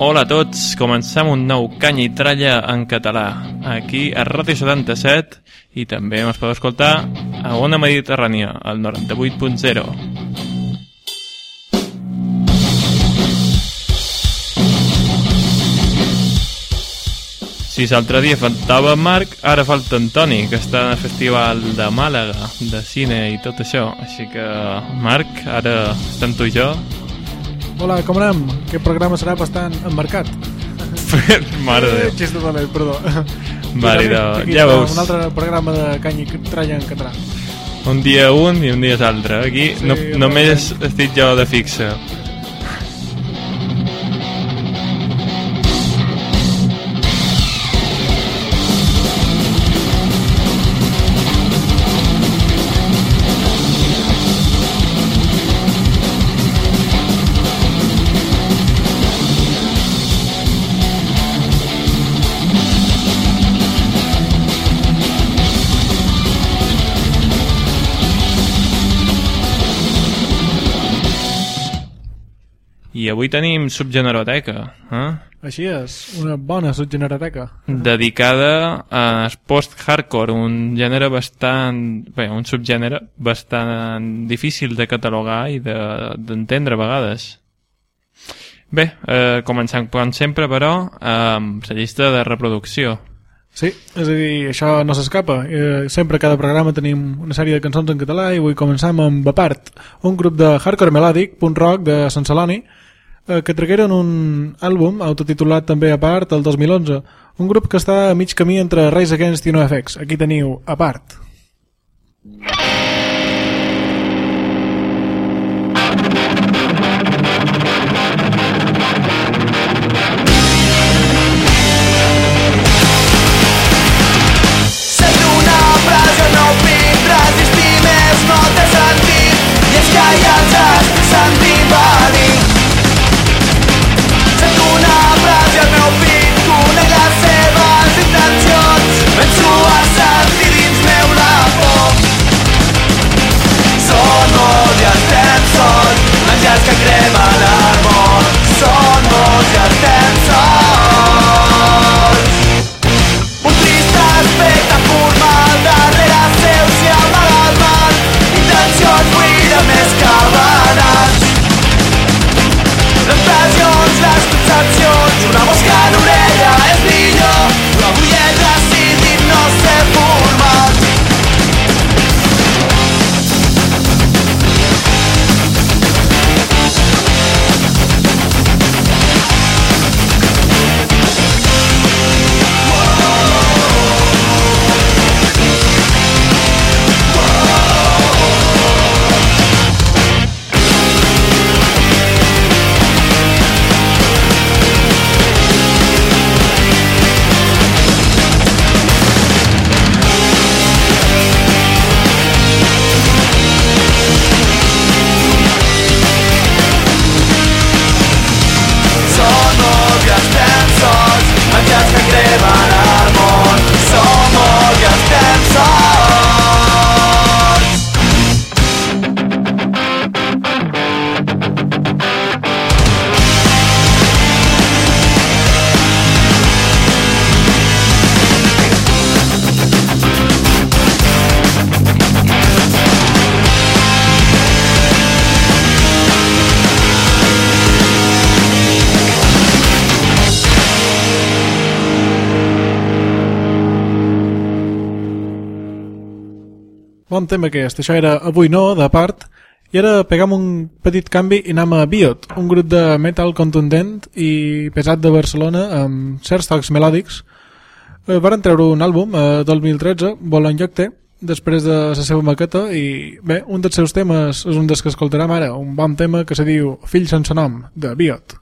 Hola a tots, comencem un nou canya i tralla en català, aquí a Ràdio 77 i també ens podeu escoltar a Ona Mediterrània, al 98.0. Si l'altre dia faltava Marc, ara falta Antoni, que està en el Festival de Màlaga, de cine i tot això. Així que, Marc, ara estem tu i jo. Hola, com anem? Aquest programa serà bastant emmarcat. Mare de Eh, Xista dolent, perdó. Mare de... Aquí Ja veus, Un altre programa de canya i tralla en català. un dia un i un dia l'altre. Aquí Sí, no, només estic jo de fixa. Avui tenim Subgeneroteca, eh? Així és, una bona subgeneroteca. dedicada a post-hardcore, un gènere bastant... Bé, un subgènere bastant difícil de catalogar i de- d'entendre de, a vegades. Bé, eh, començant com sempre, però, amb la llista de reproducció. Sí, és a dir, això no s'escapa. Eh, sempre a cada programa tenim una sèrie de cançons en català i avui començam amb Apart, un grup de hardcore melòdic, punt rock de Sant Celoni, eh, que tragueren un àlbum autotitulat també Apart el 2011, un grup que està a mig camí entre Rise Against i NoFX. Aquí teniu Apart. Sento una mosca en tema aquest. Això era Avui no, de part. I ara pegam un petit canvi i anem a Biot, un grup de metal contundent i pesat de Barcelona amb certs tocs melòdics. Eh, varen treure un àlbum a 2013, Volant lloc té, després de la seva maqueta i bé, un dels seus temes és un dels que escoltarem ara, un bon tema que se diu Fill sense nom, de Biot.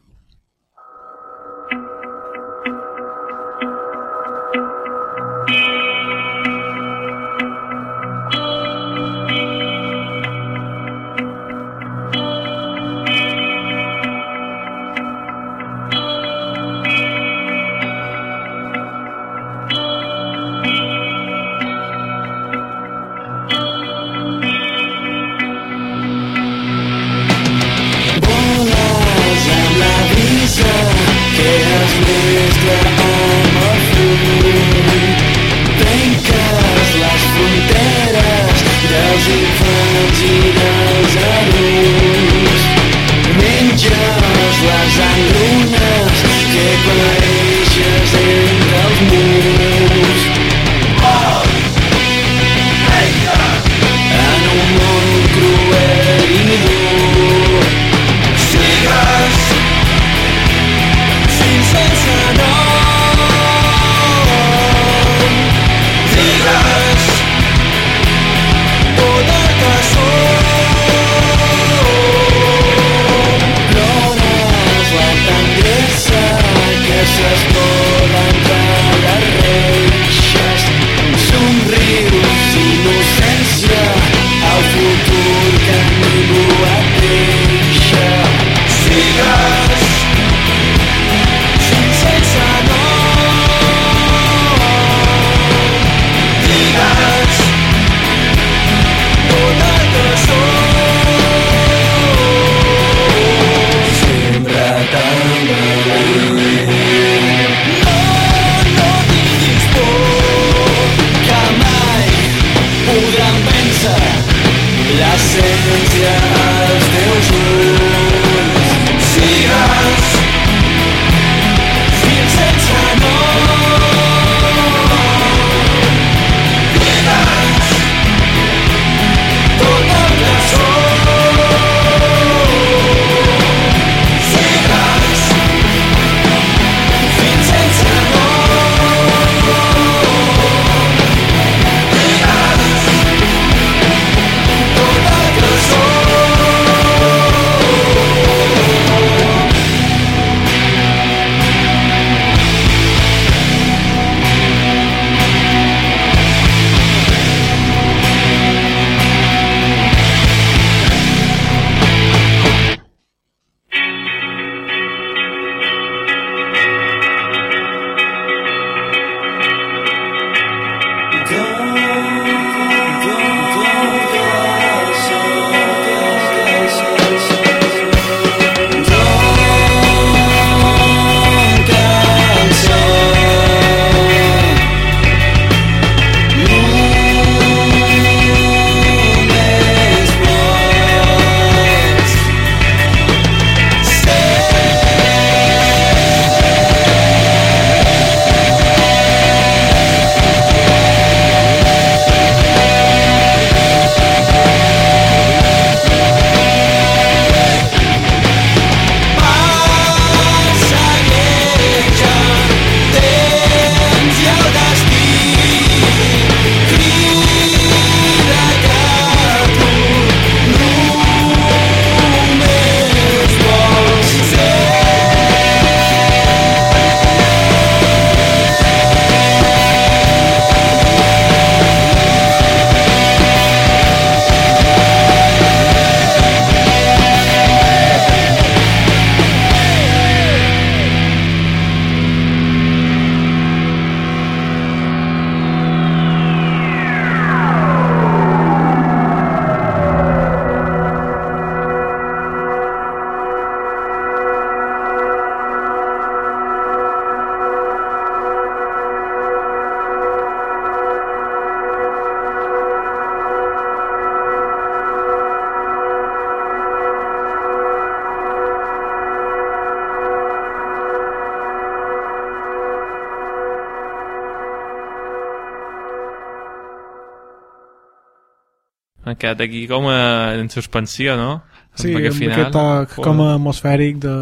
Quedat aquí com a, en suspensió, no? Sí, amb final- aquest toc Joder. com a atmosfèric de...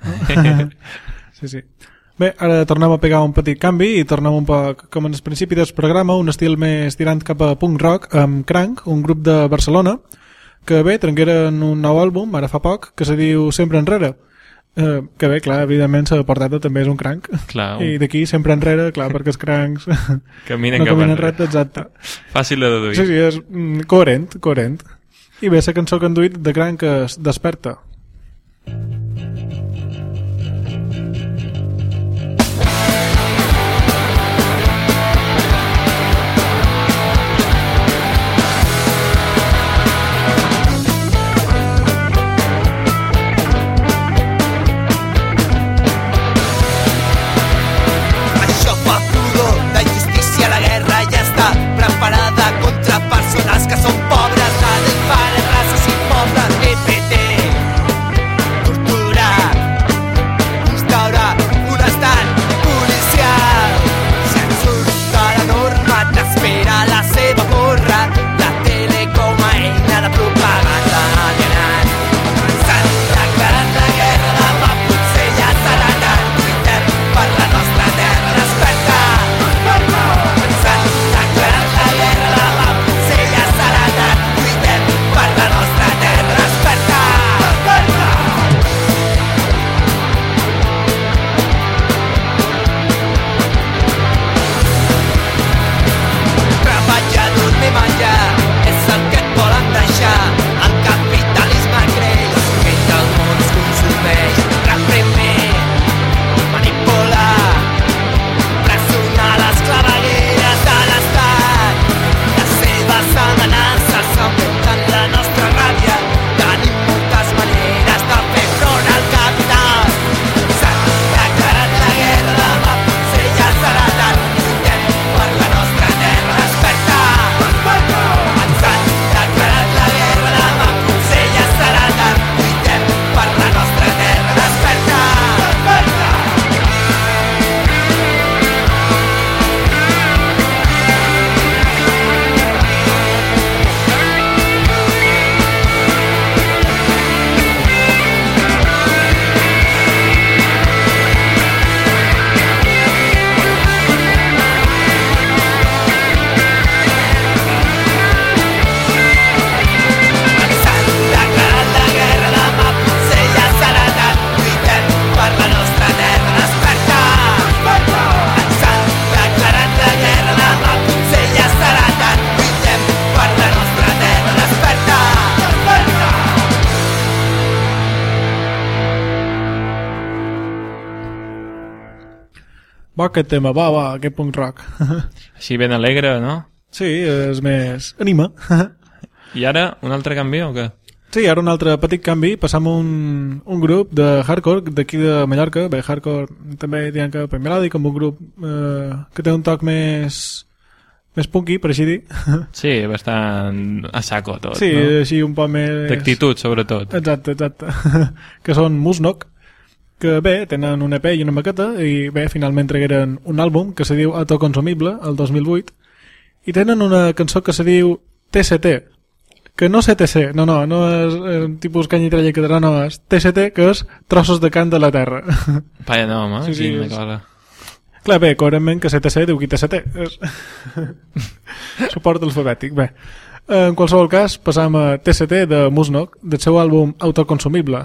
sí, sí. Bé, ara tornem a pegar un petit canvi i tornem un poc, com en el principi del programa, un estil més tirant cap a punk rock amb Crank, un grup de Barcelona, que bé, trenqueren un nou àlbum, ara fa poc, que se diu Sempre Enrere. Eh, que bé, clar, evidentment la portada també és un cranc. Clar, un- I d'aquí sempre enrere, clar, perquè els crancs Caminen no cap caminen enrere. recte, exacte. Fàcil de deduir. Sí, sí, és mm, coherent, coherent. I bé, la cançó que han duit de gran que es desperta. Va aquest tema, va, va, aquest punk rock. Així ben alegre, no? sí, és més... anima. I ara, un altre canvi o què? sí, ara un altre petit canvi, passam un, un grup de hardcore d'aquí de Mallorca, bé, hardcore també diuen que per melòdic, amb un grup eh, que té un toc més més punky, per així dir. Sí, bastant a saco tot, sí, no? així un poc més... D'actitud, sobretot. Exacte, exacte. que són Musnok, que bé, tenen un EP i una maqueta, i bé, finalment tragueren un àlbum que se diu Autoconsumible, el 2008, i tenen una cançó que se diu TCT, que no CTC, no, no, no és eh, un tipus canyitrella que no, és TCT, que és trossos de cant de la terra. Vaya nom, eh? Sí, Sí, sí, Quina és- cosa. Clar, bé, coherentment que CTC diu qui TCT. És... Suport alfabètic, bé. En qualsevol cas, passam a TCT de Musnok, del seu àlbum Autoconsumible.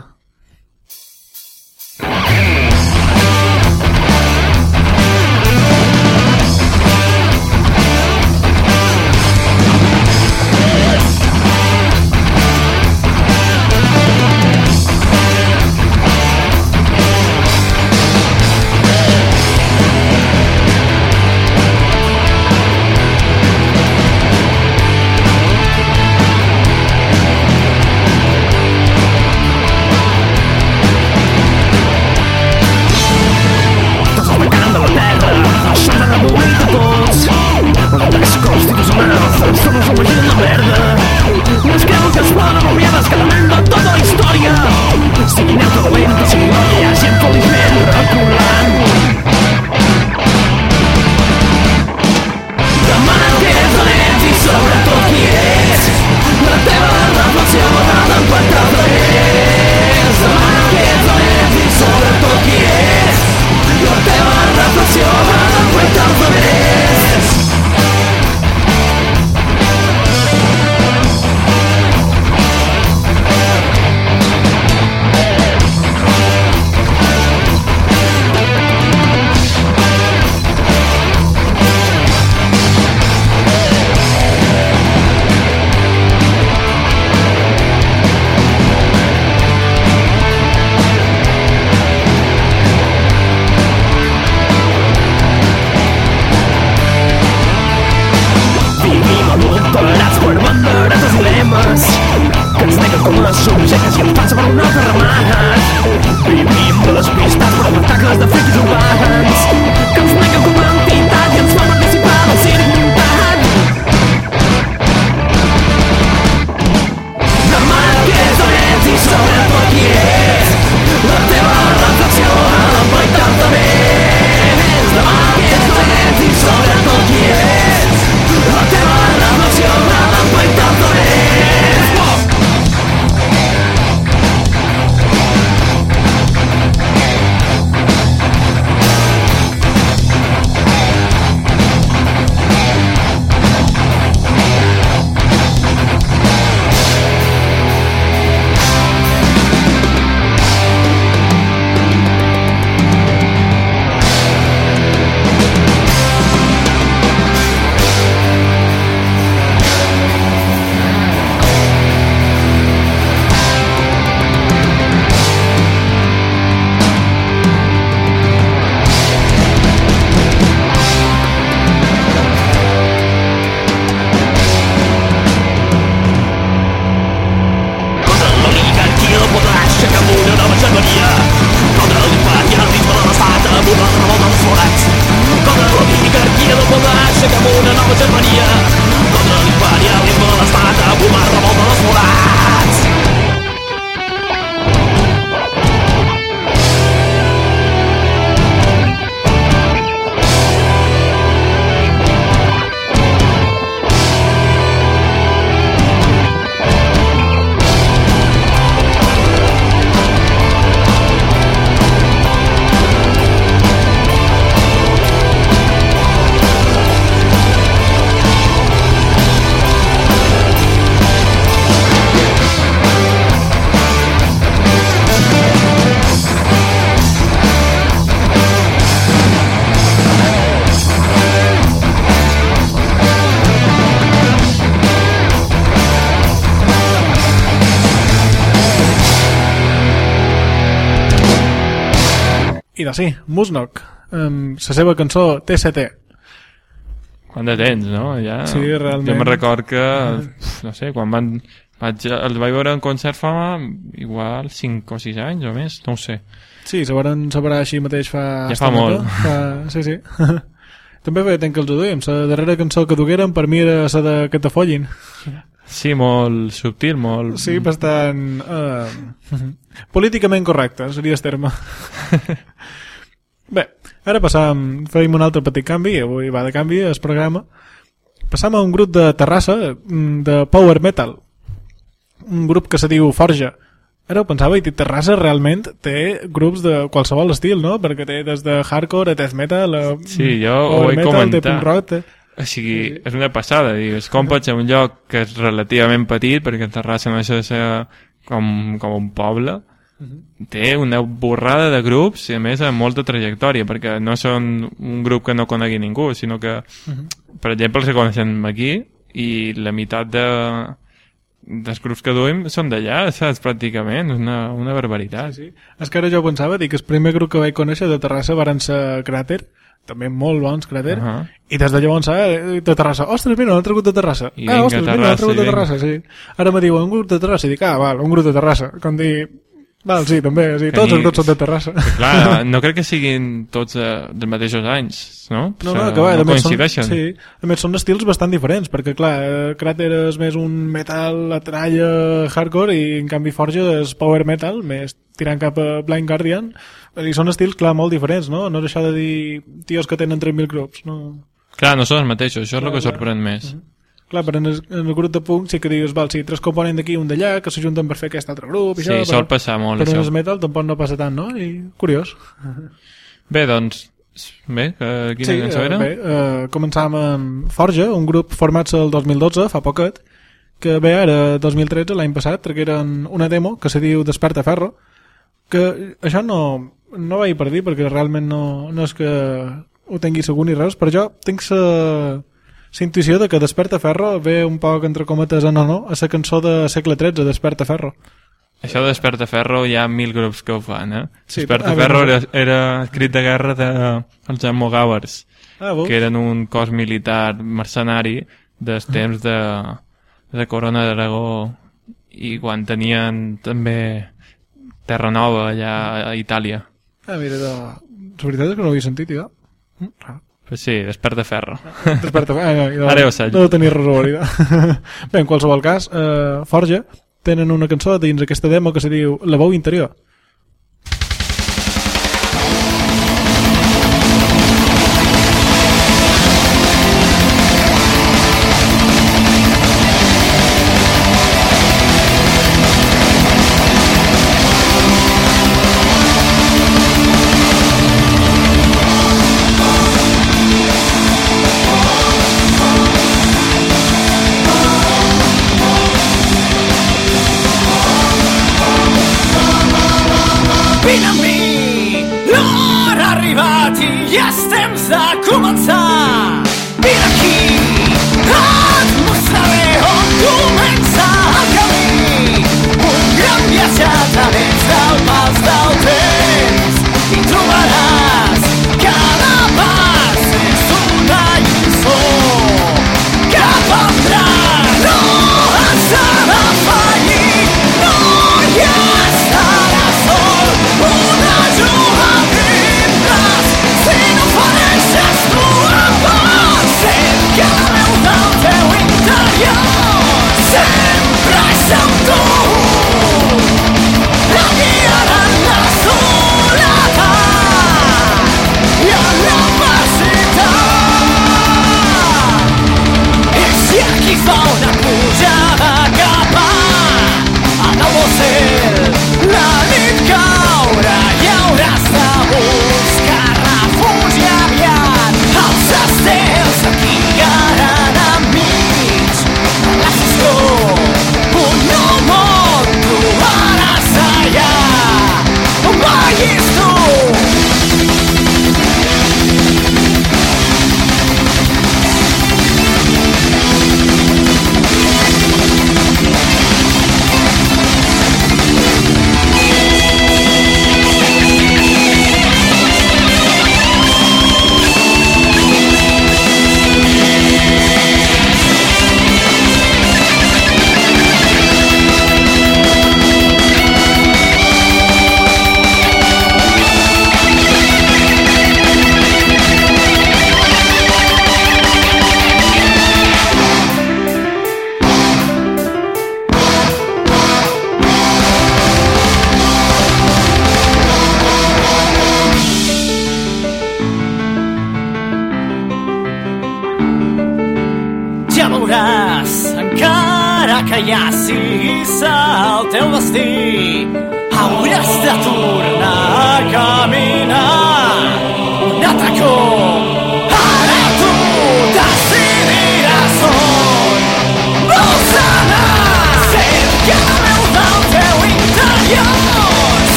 I de sí, Musnok, amb la seva cançó TCT. Quant de temps, no? Ja, Sí, realment. Jo me record que, no sé, quan van... Vaig, els vaig veure en concert fa igual 5 o 6 anys o més, no ho sé. Sí, se varen separar així mateix fa... Ja fa molt. Fa... Sí, sí. També feia temps que els ho duíem. La darrera cançó que dugueren per mi era la de Que te follin. Sí, molt subtil, molt... Sí, bastant... Uh, políticament correcte, seria el terme. Bé, ara passam, feim un altre petit canvi, avui va de canvi el programa. Passam a un grup de Terrassa, mm, de Power Metal. Un grup que se diu Forja. Ara ho pensava, i Terrassa realment té grups de qualsevol estil, no? Perquè té des de hardcore a death metal, a Sí, jo ho he metal, té comentat. punk rock, té... O sigui, és una passada, digues, com pots ser un lloc que és relativament petit, perquè Terrassa no deixa de ser com, com un poble, té una borrada de grups i a més amb molta trajectòria, perquè no són un grup que no conegui ningú, sinó que, per exemple, se coneixen aquí i la meitat de, dels grups que duim són d'allà, saps, pràcticament, és una, una barbaritat. Sí. És que ara jo pensava, dic, el primer grup que vaig conèixer de Terrassa varen ser Cràter, també molt bons Cràter, Ahà. i des de llavors eh, de Terrassa, ostres, mira, un altre grup de Terrassa. I ah, ostres, mira, un Terrassa, altre grup i de. Terrassa, sí. Ara me diuen un grup de Terrassa, i dic, ah, val, un grup de Terrassa. Com dir, val, sí, també, sí, Que tots ni- els grups són de Terrassa. Clar, no crec que siguin tots eh, dels mateixos anys, no? No, no, que va, no a més són, coincideixen. sí, a més són estils bastant diferents, perquè clar, Cràter és més un metal a tralla hardcore i en canvi Forja és power metal, més tirant cap a Blind Guardian, i són estils, clar, molt diferents, no? No deixar de dir tios que tenen 3.000 grups, no? Clar, no són els mateixos, això és el Clar, que clar. sorprèn més. Clar, però en el, en el grup de punk sí que dius, val, sí, tres components d'aquí, un d'allà, que s'ajunten per fer aquest altre grup, i Sí, això, sol però, passar molt, però en això. el metal tampoc no passa tant, no? I curiós. Bé, doncs, bé, que, quina cançó eh, era? bé, eh, començàvem amb Forja, un grup format el 2012, fa poquet, que bé, ara 2013, l'any passat, tragueren una demo que se diu Desperta Ferro, que això no, no vaig per dir, perquè realment no, no és que ho tingui segur ni res, però jo tinc la la intuïció de que Desperta Ferro ve un poc entre cometes en honor a la cançó de segle XIII, Desperta Ferro. Això de Desperta Ferro hi ha mil grups que ho fan, eh? Sí, Desperta a Ferro era, era crit de guerra de, els Almogàvers, Ah, que eren un cos militar mercenari dels temps de, de Corona d'Aragó i quan tenien també Terra Nova allà a Itàlia. Ah, mira, de... la veritat és que no ho havia sentit, ja. Mm, rar. Pues sí, Desperta Ferro. Desperta, ah, ja, ja, Ara ja ho sé. No tenir res a veure. Bé, en qualsevol cas, eh, Forja tenen una cançó dins aquesta demo que se diu La veu interior.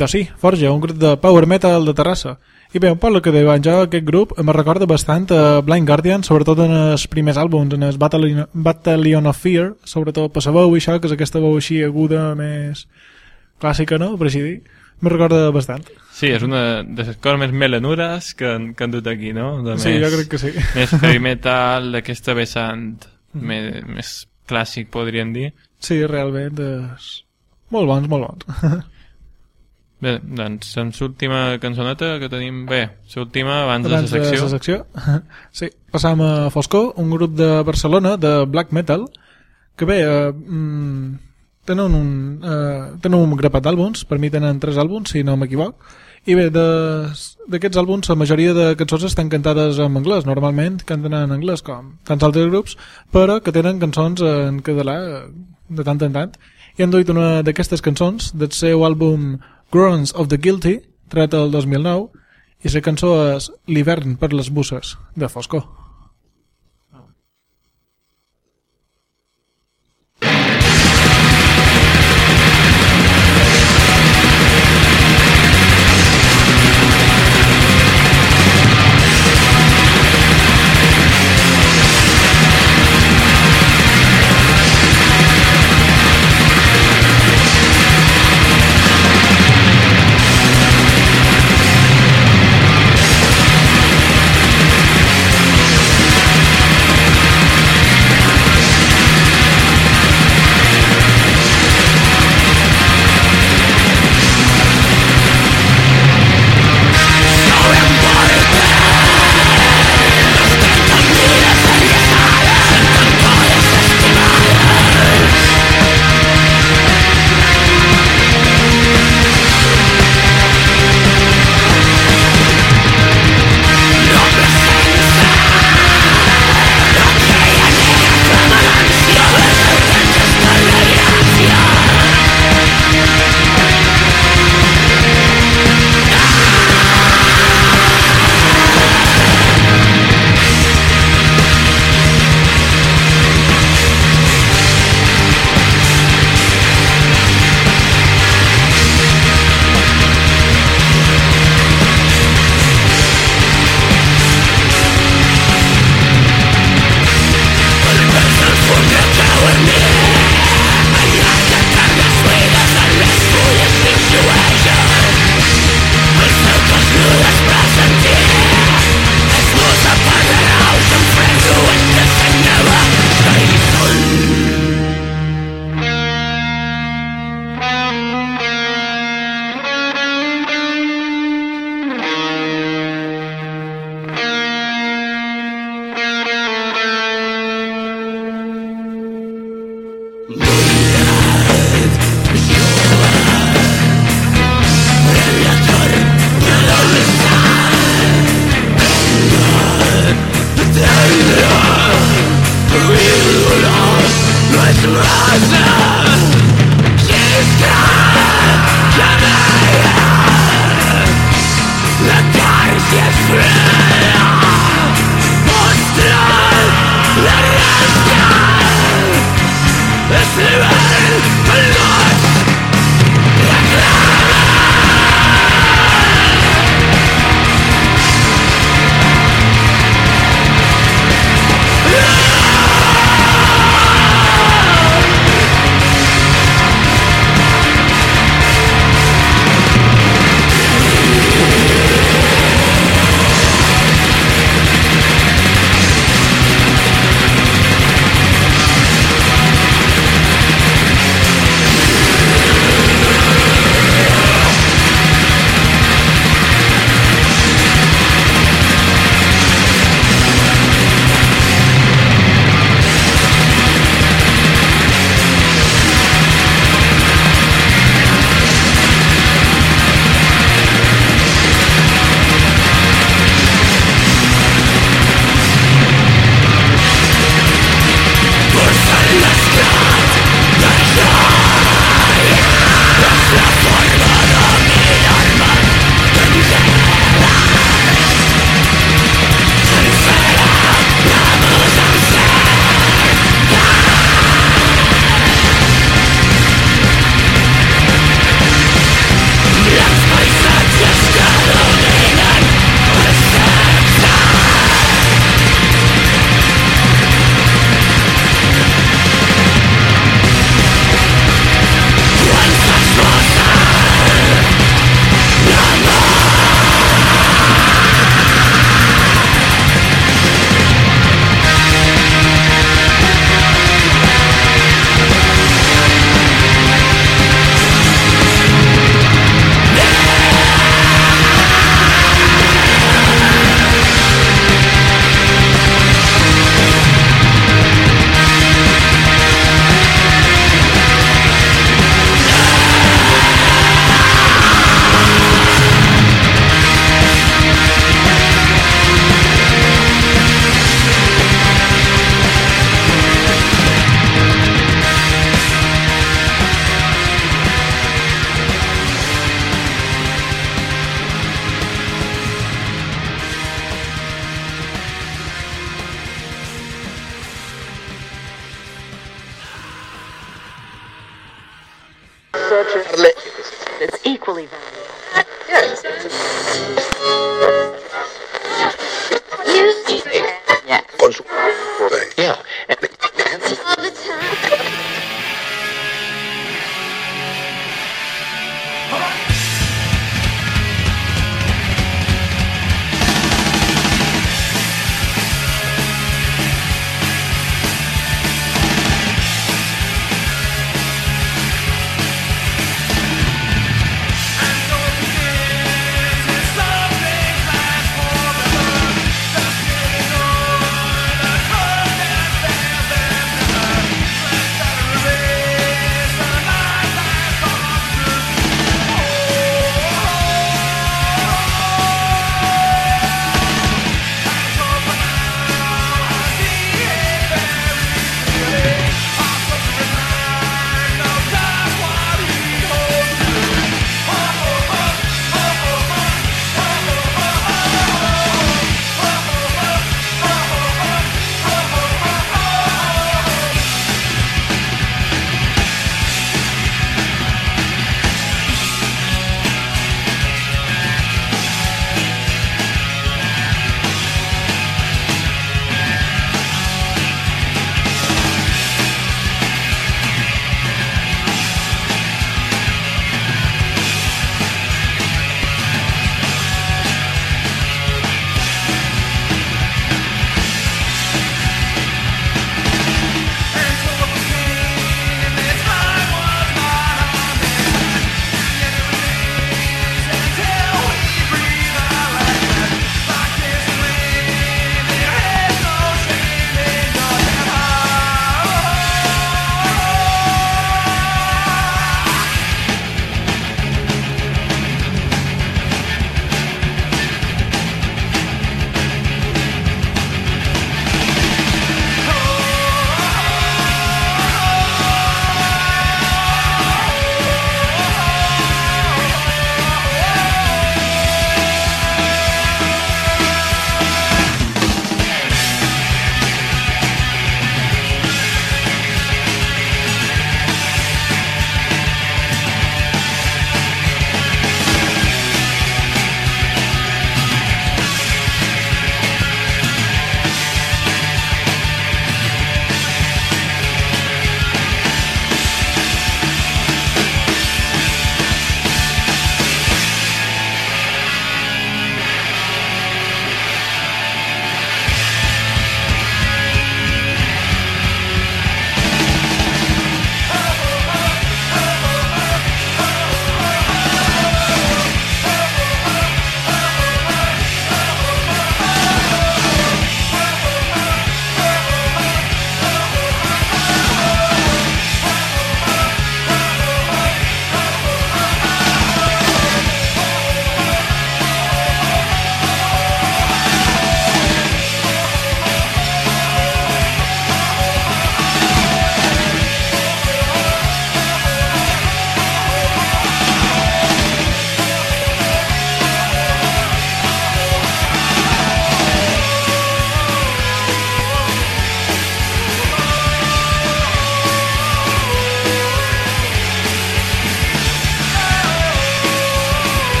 Doncs sí, Forja, un grup de power metal de Terrassa. I bé, un poble que deien jo, aquest grup me recorda bastant a Blind Guardian, sobretot en els primers àlbums, en el Battalion, Battalion of Fear, sobretot per la veu i això, que és aquesta veu així aguda, més clàssica, no?, per així dir. Me recorda bastant. Sí, és una de les coses més melanures que, han- que han dut aquí, no? De Sí, jo crec que sí. Més heavy metal, d'aquesta vessant més, més clàssic, podríem dir. Sí, realment és... Molt bons, molt bons. Bé, doncs, en l'última cançoneta que tenim... Bé, l'última abans, Abans de la secció. la secció. Sí, passam a Foscor, un grup de Barcelona de black metal, que bé, eh, mm, tenen un, eh, tenen un grapat d'àlbums, per mi tenen tres àlbums, si no m'equivoc, i bé, de- d'aquests àlbums la majoria de cançons estan cantades en anglès, normalment canten en anglès com tants altres grups, però que tenen cançons en català eh, de tant en tant, i han duit una d'aquestes cançons del seu àlbum Groans of the Guilty, tret el 2009, i la cançó és L'hivern per les busses, de Foscor.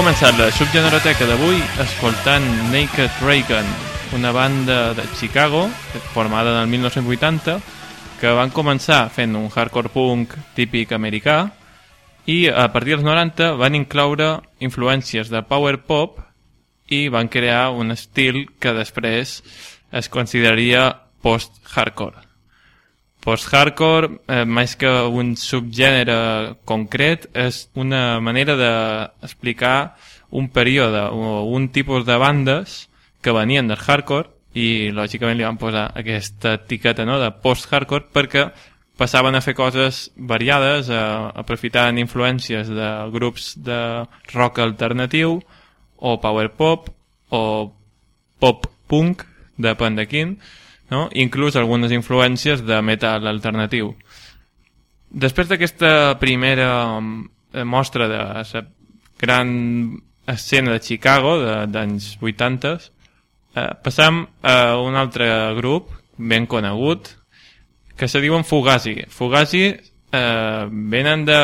Començat la subgeneroteca d'avui escoltant Naked Reagan, una banda de Chicago formada en el 1980 que van començar fent un hardcore punk típic americà i a partir dels 90 van incloure influències de power pop i van crear un estil que després es consideraria post-hardcore. Post-hardcore, eh, més que un subgènere concret, és una manera d'explicar un període o un tipus de bandes que venien del hardcore i lògicament li van posar aquesta etiqueta no, de post-hardcore perquè passaven a fer coses variades, a, aprofitant influències de grups de rock alternatiu o power pop o pop punk, depèn de quin, no? inclús algunes influències de metal alternatiu. Després d'aquesta primera eh, mostra de la gran escena de Chicago d'anys 80, eh, passam a un altre grup ben conegut que se diuen Fugazi. Fugazi eh, venen de...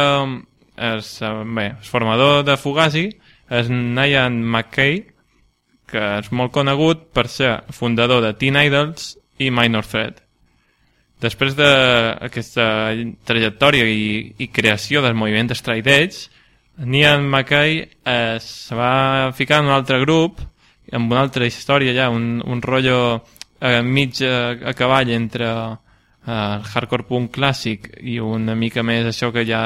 Es, bé, el formador de Fugazi és Nian McKay, que és molt conegut per ser fundador de Teen Idols i Minor Threat. Després d'aquesta trajectòria i, i creació del moviment Straight Edge, Nian McKay es va ficar en un altre grup, amb una altra història ja, un, un rotllo eh, mig a, a cavall entre eh, el hardcore punk clàssic i una mica més això que ja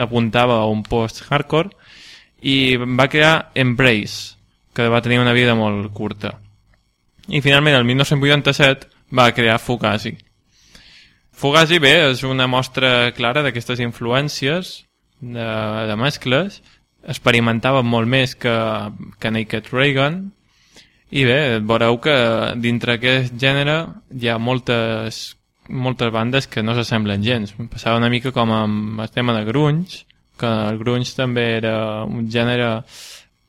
apuntava a un post-hardcore, i va crear Embrace, que va tenir una vida molt curta. I finalment, el 1987, va crear Fugazi. Fugazi, bé, és una mostra clara d'aquestes influències de, de mescles. Experimentaven molt més que, que Naked Reagan. I bé, veureu que dintre aquest gènere hi ha moltes, moltes bandes que no s'assemblen gens. Passava una mica com amb el tema de grunge, que el grunge també era un gènere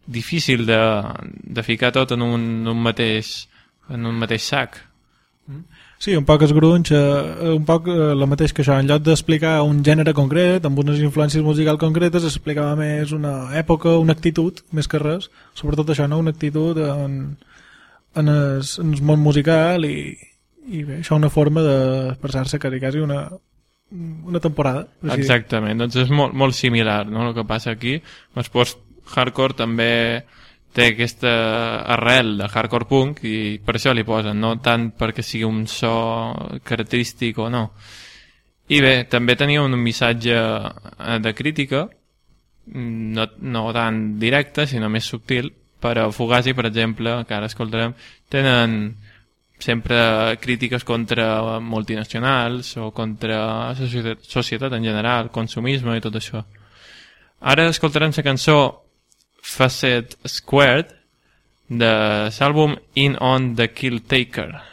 difícil de, de ficar tot en un, un mateix en un mateix sac. Sí, un poc es grunge, eh, un poc eh, el mateix que això, en lloc d'explicar un gènere concret, amb unes influències musicals concretes, explicava més una època, una actitud, més que res, sobretot això, no? una actitud en, en, el, en el món musical i, i bé, això una forma d'expressar-se quasi, quasi una, una temporada. així. Exactament, doncs és molt, molt similar no? el que passa aquí. El post-hardcore també té aquesta arrel de hardcore punk i per això li posen, no tant perquè sigui un so característic o no. I bé, també tenia un missatge eh, de crítica, no, no tan directe, sinó més subtil, però Fugazi, per exemple, que ara escoltarem, tenen sempre crítiques contra multinacionals o contra la societat, societat en general, consumisme i tot això. Ara escoltarem la cançó Facet Squared de l'àlbum In On The Kill Taker.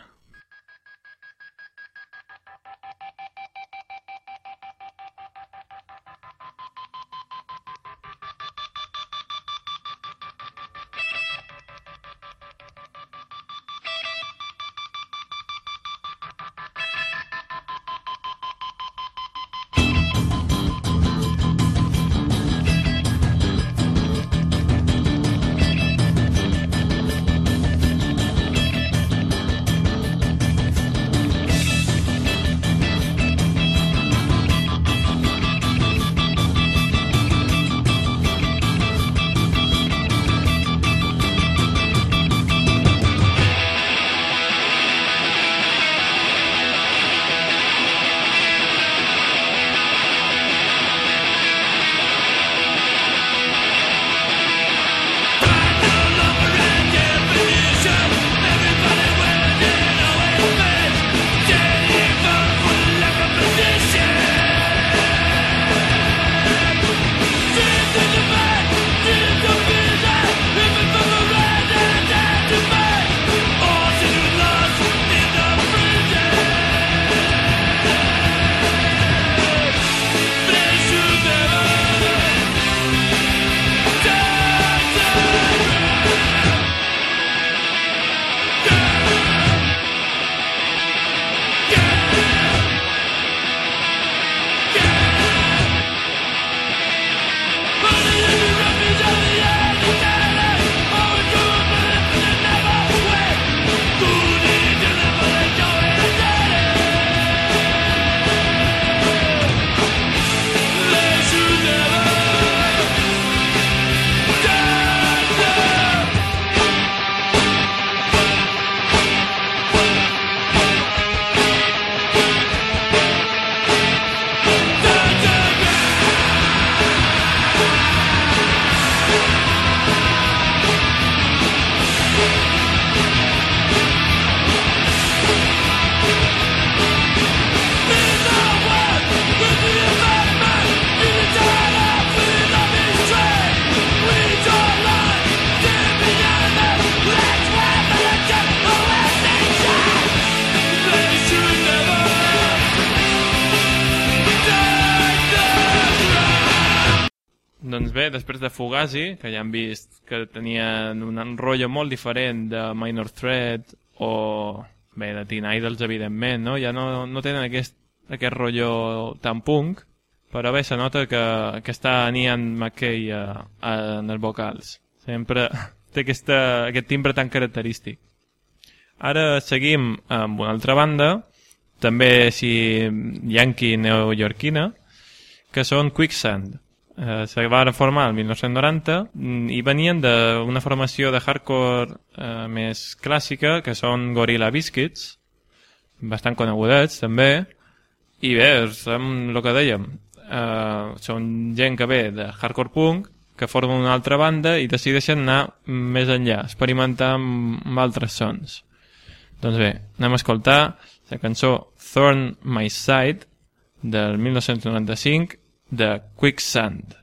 Després de Fugazi, que ja hem vist que tenien un rotllo molt diferent de Minor Threat o bé, de Teen Idols, evidentment, no? Ja no, no tenen aquest, aquest rotllo tan punk, però bé, se nota que, que està Ian McKay a, a, en els vocals. Sempre té aquesta, aquest timbre tan característic. Ara seguim amb una altra banda, també si yankee neoyorquina, que són Quicksand. Eh, se van formar el 1990 mm, i venien d'una formació de hardcore eh, més clàssica, que són Gorilla Biscuits, bastant conegudets també, i bé, amb el que dèiem, eh, són gent que ve de hardcore punk, que formen una altra banda i decideixen anar més enllà, experimentar amb, amb altres sons. Doncs bé, anem a escoltar la cançó Thorn My Side del 1995 de Quicksand.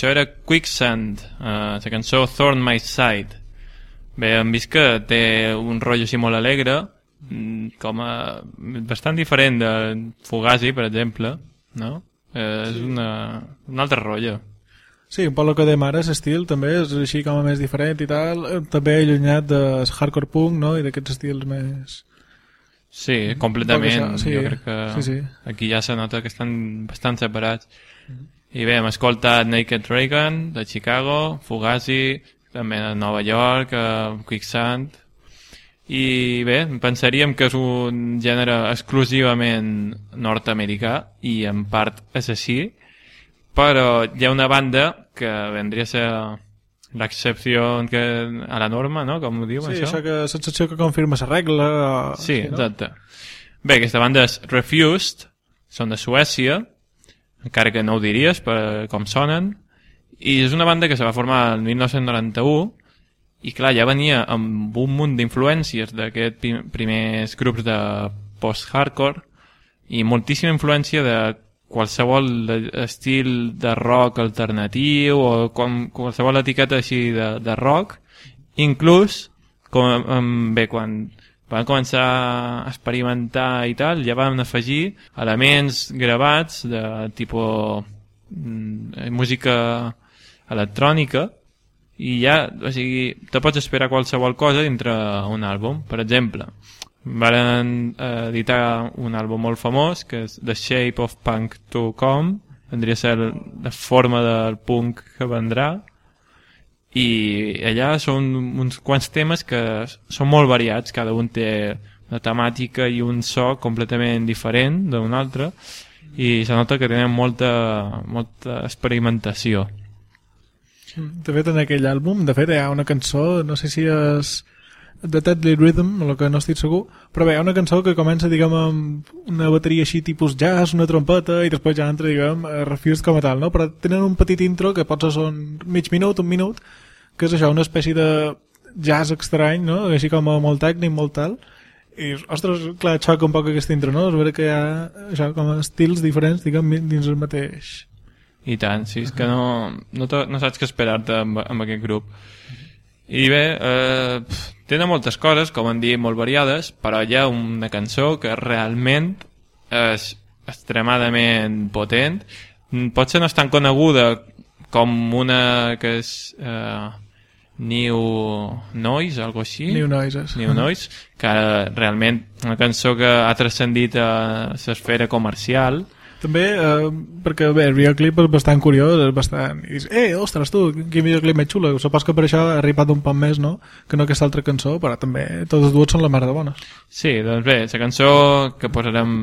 Això era Quicksand, uh, la cançó Thorn My Side. Bé, hem vist que té un rotllo així molt alegre, mm, com a, bastant diferent de Fugazi, per exemple, no? Eh, és una, un altre rotllo. Sí, un poc el que dèiem ara, l'estil també és així com a més diferent i tal, eh, també allunyat del hardcore punk, no?, i d'aquests estils més... Sí, completament. Això, sí. Jo crec que Sí, sí. aquí ja se nota que estan bastant separats. I bé, hem escoltat Naked Reagan, de Chicago, Fugazi, també de Nova York, eh, Quicksand... I bé, pensaríem que és un gènere exclusivament nord-americà, i en part és així, però hi ha una banda que vendria a ser l'excepció a la norma, no? Com ho diu, Sí, això? això que sensació que confirma la regla... o- Sí, no? exacte. Bé, aquesta banda és Refused, són de Suècia, encara que no ho diries per com sonen, i és una banda que se va formar el 1991, i clar, ja venia amb un munt d'influències d'aquests prim- primers grups de post-hardcore, i moltíssima influència de qualsevol estil de rock alternatiu o com, qualsevol etiqueta així de, de rock, inclús com, bé, quan van començar a experimentar i tal, ja van afegir elements gravats de tipus mm, música electrònica i ja, o sigui, te pots esperar qualsevol cosa dintre un àlbum. Per exemple, van eh, editar un àlbum molt famós que és The Shape of Punk to Come, vendria a ser la forma del punk que vendrà, i allà són uns quants temes que són molt variats, cada un té una temàtica i un so completament diferent d'un altre i se nota que tenen molta, molta experimentació. De fet, en aquell àlbum, de fet, hi ha una cançó, no sé si és The Deadly Rhythm, el que no estic segur, però bé, una cançó que comença, diguem, amb una bateria així tipus jazz, una trompeta, i després ja entra, diguem, Refused com a tal, no? Però tenen un petit intro que potser són mig minut, un minut, que és això, una espècie de jazz estrany, no? Així com molt tècnic, molt tal, i, ostres, clar, xoca un poc aquest intro, no? És veure que hi ha això, com estils diferents, diguem, dins el mateix. I tant, sí, és que no, no, no saps què esperar-te amb, amb aquest grup. I bé, eh, tenen moltes coses, com han dit, molt variades, però hi ha una cançó que realment és extremadament potent. Potser no és tan coneguda com una que és eh, New Noise, algo així. New Noises. New Noise, que realment una cançó que ha transcendit a l'esfera comercial, També, eh, perquè bé, el videoclip és bastant curiós, és bastant... I dius, eh, ostres, tu, quin videoclip més xulo. Supos que per això ha arribat un poc més, no?, que no aquesta altra cançó, però també totes dues són la mare de bones. Sí, doncs bé, la cançó que posarem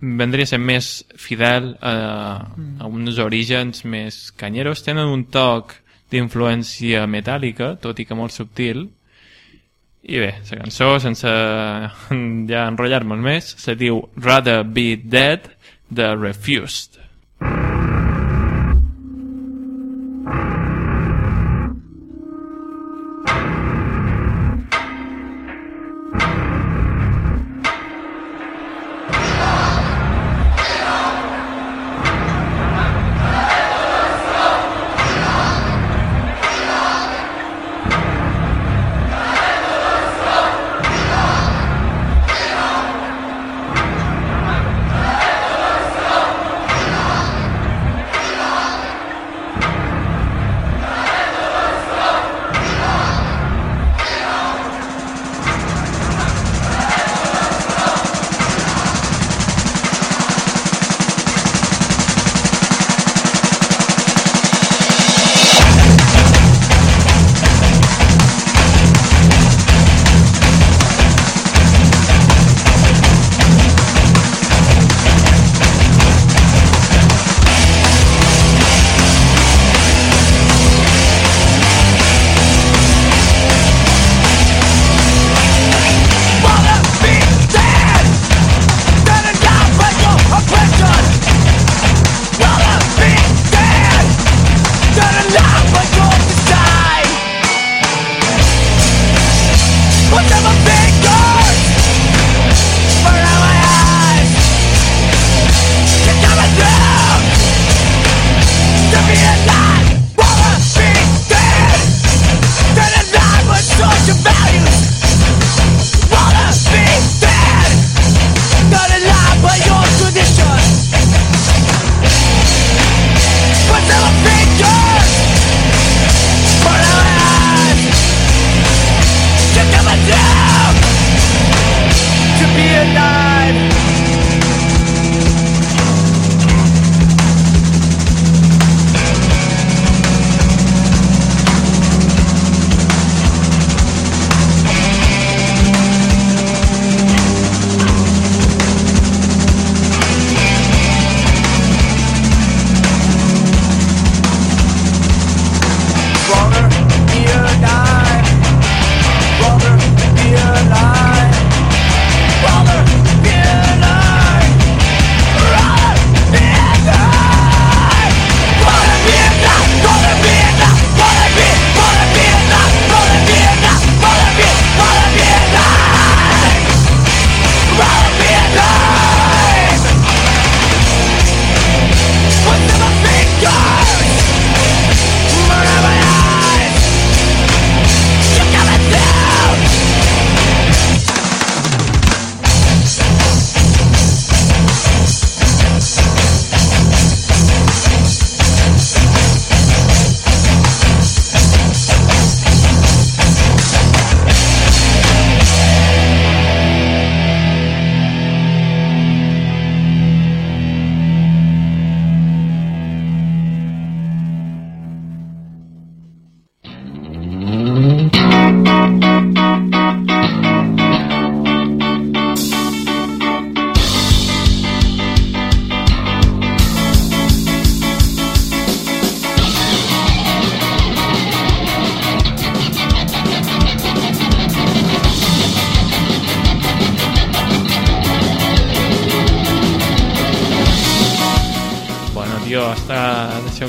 vendria a ser més fidel a, a uns orígens més canyeros. Tenen un toc d'influència metàl·lica, tot i que molt subtil. I bé, la cançó, sense ja enrotllar-me més, se diu Rather Be Dead de Refused.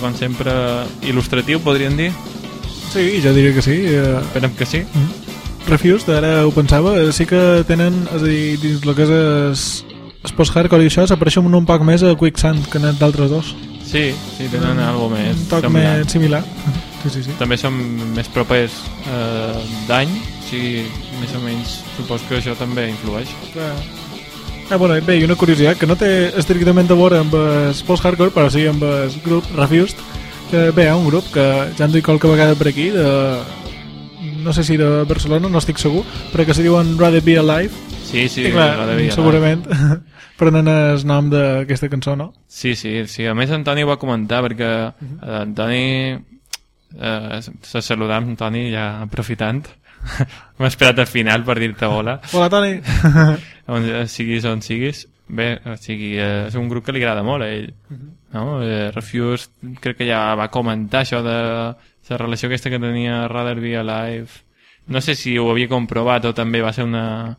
Com sempre, il·lustratiu, podríem dir. Sí, jo diria que sí. Eh, Esperem que sí. Refused, ara ho pensava, eh, sí que tenen, és a dir, dins el que és es, es post-hardcore i això, s'apareixen un poc més a Quicksand que d'altres dos. Sí, sí, tenen algo més Un toc semblant. més similar. Sí, sí, sí. També som més propers eh, d'any, o sigui, més o menys supos que això també influeix. Ah, bueno, bé, i una curiositat que no té estrictament a veure amb el post-hardcore, però sí amb el grup Refused, que bé, hi ha un grup que ja en dic qualque vegada per aquí, de, no sé si de Barcelona, no estic segur, però que se diuen Rather Be Alive, Sí, sí, i clar, la devia, segurament prenen el nom d'aquesta cançó, no? Sí, sí, sí. A més, Antoni ho va comentar, perquè Mhm. eh, Antoni... Eh, se saludar amb Antoni ja aprofitant. M'he esperat al final per dir-te hola. Hola, Toni! on eh, siguis on siguis. Bé, o sigui, eh, és un grup que li agrada molt a ell. Mhm. No? Eh, Refuse crec que ja va comentar això de la relació aquesta que tenia Rather Be Alive. No sé si ho havia comprovat o també va ser una,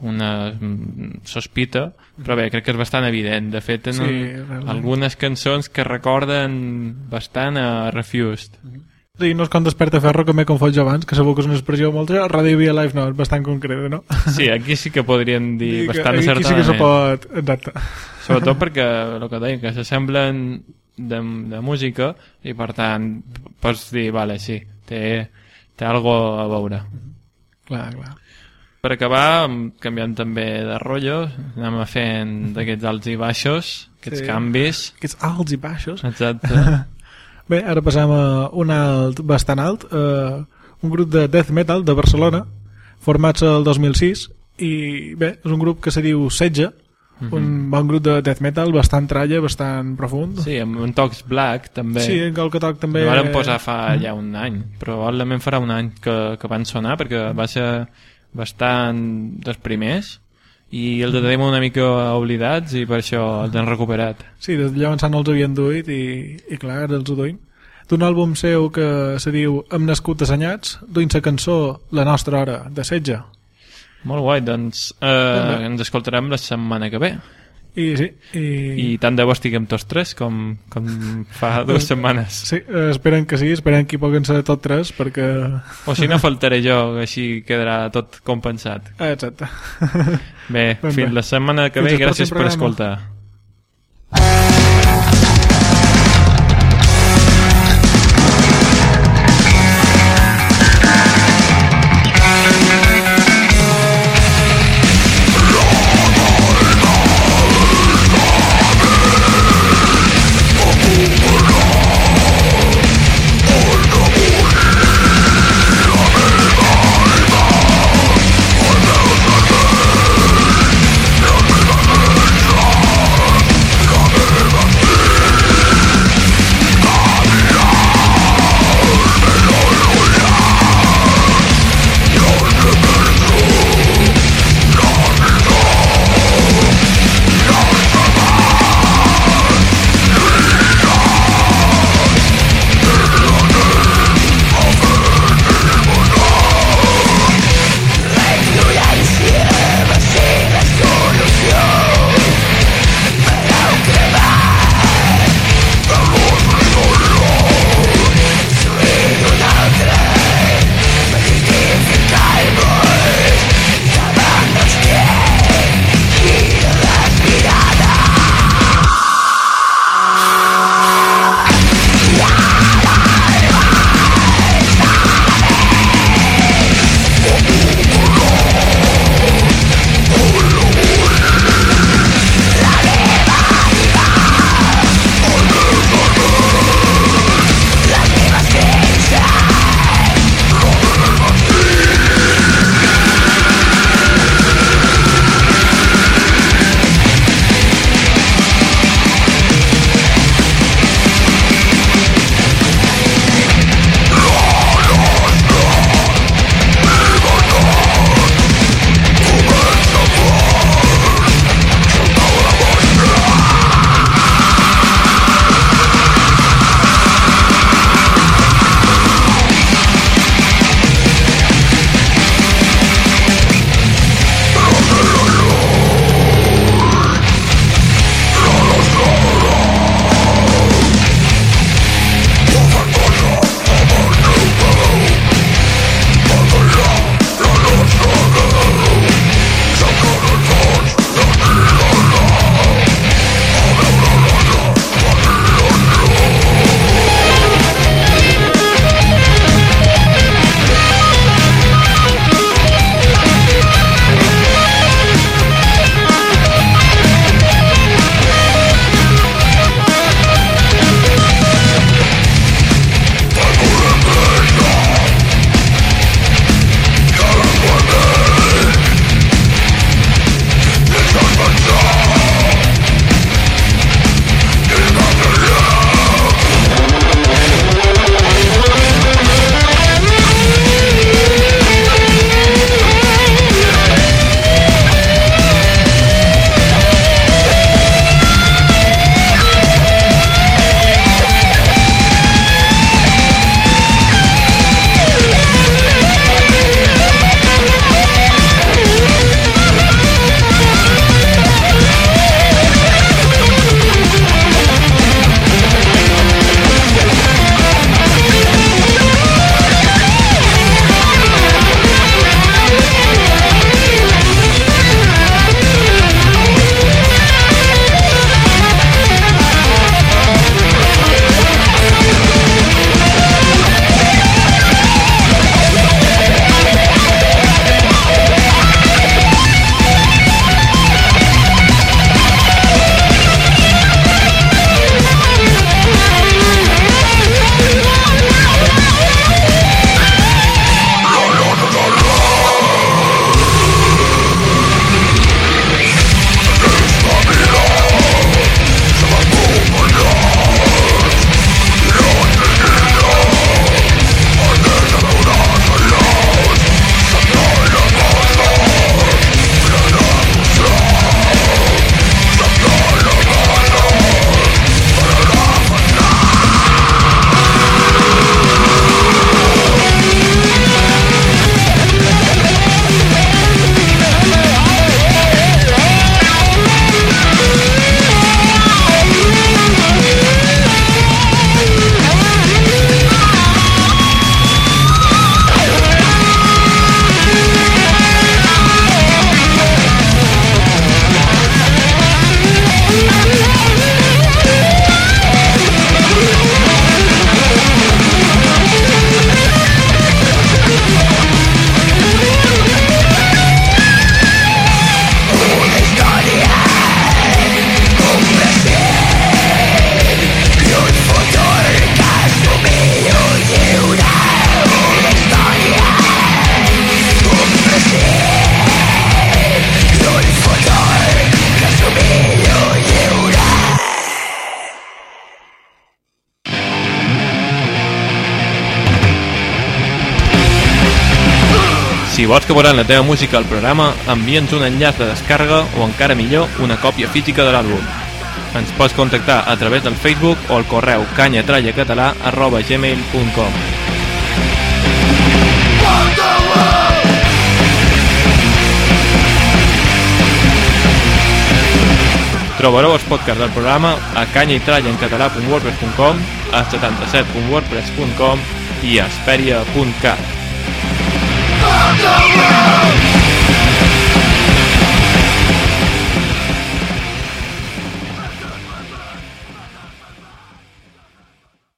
una mm, sospita, però bé, crec que és bastant evident. De fet, tenen Sí, realment. algunes cançons que recorden bastant a Refused. Sí, no és com desperta ferro que m'he confós abans, que segur que és una expressió molt... Radio Be Alive no, és bastant concreta, no? Sí, aquí sí que podríem dir I bastant aquí sí que se encertadament. pot... Exacte. Sobretot perquè, el que deia, que s'assemblen de, de música i per tant pots dir, vale, sí, té, té algo a veure. Clar, clar. Per acabar, canviant també de rotllo, anem fent d'aquests alts i baixos, aquests Sí. canvis. Aquests alts i baixos. Exacte. Bé, ara passam a un alt bastant alt, eh, un grup de death metal de Barcelona, formats el 2006, i bé, és un grup que se diu Setge, un bon grup de death metal bastant tralla, bastant profund. Sí, amb un tocs black també. sí en qualque toc també... Ho vam posar fa ja un any, probablement farà un any que, que van sonar perquè va ser bastant dels primers i els tenim una mica oblidats i per això els hem recuperat. Sí, des de llavors no els havien duit i, i clar, els ho duim. D'un àlbum seu que se diu Hem nascut assenyats, duint la cançó La nostra hora, de setge. Molt guai, doncs eh, ens escoltarem la setmana que ve. I sí, i... I tant de bo estiguem tots tres com, com fa dues setmanes. Sí, esperen que sí, esperen que hi puguen ser tot tres, perquè... O si no faltaré jo, així quedarà tot compensat. Ah, exacte. Bé, Ben fins bé. la setmana que ve, gràcies per escoltar. Hold vols que veurem la teva música al programa, envia'ns un enllaç de descàrrega o encara millor, una còpia física de l'àlbum. Ens pots contactar a través del Facebook o el correu canyatrallacatalà arroba gmail.com Trobareu els podcasts del programa a canyaitrallencatalà.wordpress.com, a 77.wordpress.com i a esperia.cat. the world.